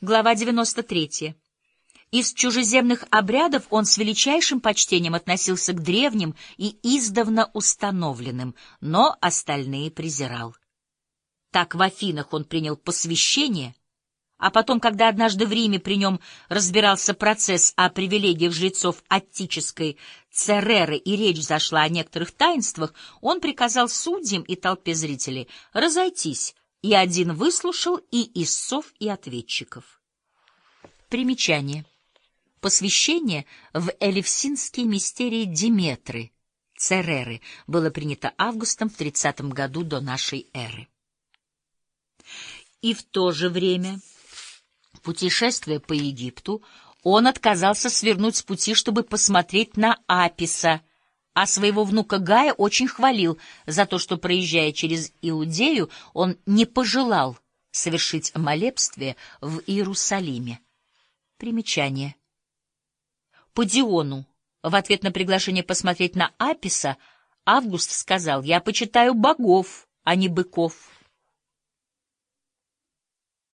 глава 93. Из чужеземных обрядов он с величайшим почтением относился к древним и издавна установленным, но остальные презирал. Так в Афинах он принял посвящение, а потом, когда однажды в Риме при нем разбирался процесс о привилегиях жрецов аттической Цереры и речь зашла о некоторых таинствах, он приказал судьям и толпе зрителей разойтись, и один выслушал и истцов, и ответчиков. Примечание. Посвящение в Элевсинские мистерии Диметры, Цереры, было принято августом в 30 году до нашей эры. И в то же время, путешествуя по Египту, он отказался свернуть с пути, чтобы посмотреть на Аписа, а своего внука Гая очень хвалил за то, что, проезжая через Иудею, он не пожелал совершить молебствие в Иерусалиме. Примечание. По Диону, в ответ на приглашение посмотреть на Аписа, Август сказал, «Я почитаю богов, а не быков».